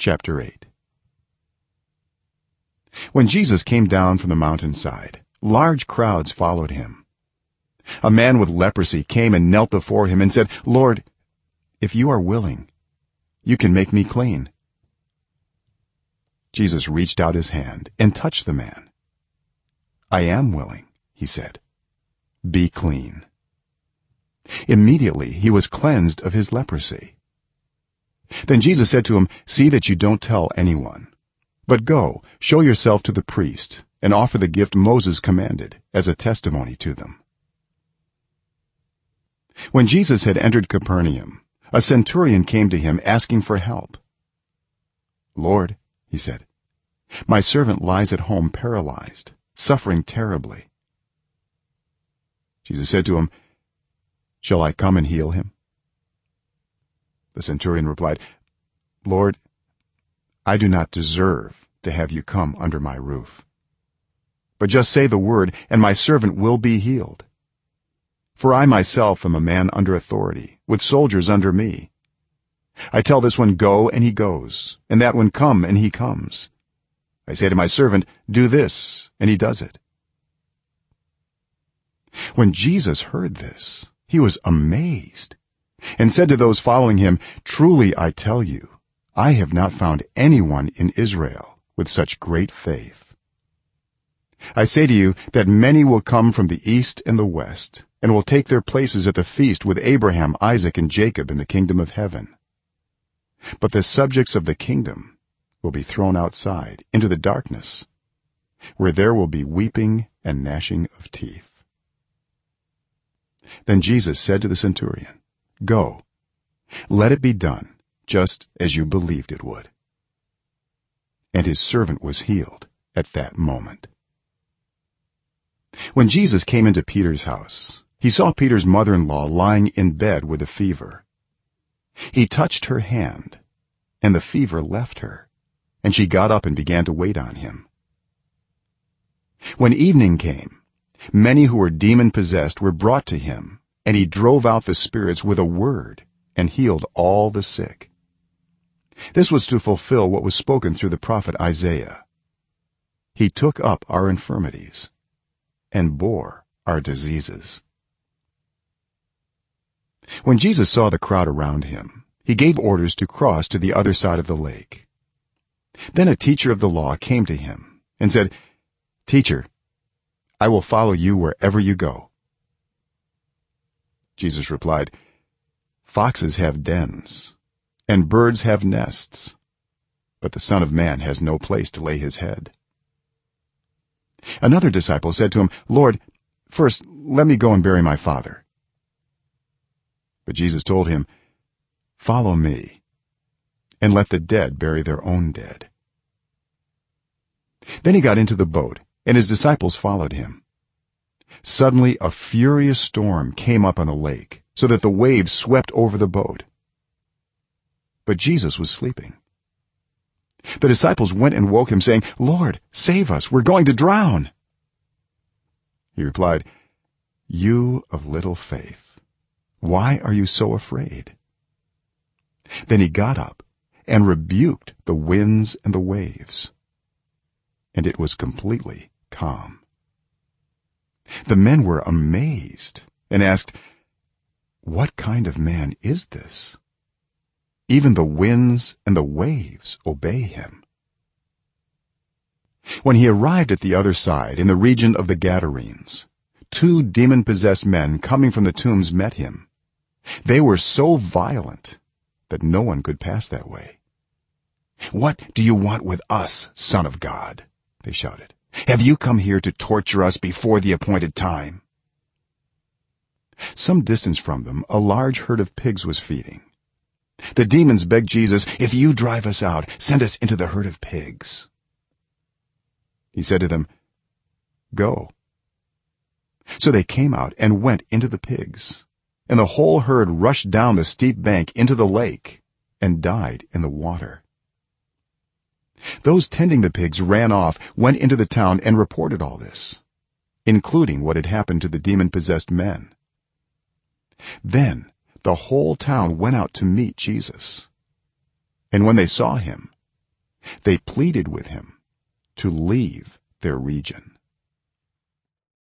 chapter 8 when jesus came down from the mountainside large crowds followed him. A man with leprosy came and knelt before him and said lord if you are willing you can make me clean. Jesus reached out his hand and touched the man. I am willing he said. Be clean. Immediately he was cleansed of his leprosy then jesus said to him see that you don't tell anyone. But go show yourself to the priest and offer the gift moses commanded as a testimony to them. When jesus had entered capernaum a centurion came to him asking for help. Lord he said my servant lies at home paralyzed suffering terribly. Jesus said to him shall i come and heal him the centurion replied lord i do not deserve to have you come under my roof. But just say the word and my servant will be healed. For i myself am a man under authority with soldiers under me. I tell this one go and he goes and that one come and he comes. I say to my servant do this and he does it. When jesus heard this he was amazed and said to those following him truly i tell you i have not found anyone in israel with such great faith. I say to you that many will come from the east and the west and will take their places at the feast with abraham isaac and jacob in the kingdom of heaven. But the subjects of the kingdom will be thrown outside into the darkness where there will be weeping and gnashing of teeth. Then jesus said to the centurion go. Let it be done just as you believed it would. And his servant was healed at that moment. When jesus came into peter's house he saw peter's mother-in-law lying in bed with a fever. He touched her hand and the fever left her and she got up and began to wait on him. When evening came many who were demon possessed were brought to him and he drove out the spirits with a word and healed all the sick. This was to fulfill what was spoken through the prophet isaiah. He took up our infirmities and bore our diseases. When jesus saw the crowd around him he gave orders to cross to the other side of the lake. Then a teacher of the law came to him and said teacher i will follow you wherever you go jesus replied foxes have dens and birds have nests but the son of man has no place to lay his head. Another disciple said to him lord first let me go and bury my father. But jesus told him follow me and let the dead bury their own dead. Then he got into the boat and his disciples followed him suddenly a furious storm came up on the lake so that the waves swept over the boat. But jesus was sleeping. The disciples went and woke him saying lord save us. We're going to drown. He replied you of little faith why are you so afraid? Then he got up and rebuked the winds and the waves and it was completely calm the men were amazed and asked what kind of man is this? Even the winds and the waves obey him. When he arrived at the other side in the region of the gadarenes two demon possessed men coming from the tombs met him. They were so violent that no one could pass that way. What do you want with us son of god? they shouted have you come here to torture us before the appointed time? Some distance from them a large herd of pigs was feeding. The demons begged jesus if you drive us out send us into the herd of pigs. He said to them go. So they came out and went into the pigs and the whole herd rushed down the steep bank into the lake and died in the water those tending the pigs ran off went into the town and reported all this including what had happened to the demon possessed men. Then the whole town went out to meet jesus. And when they saw him they pleaded with him to leave their region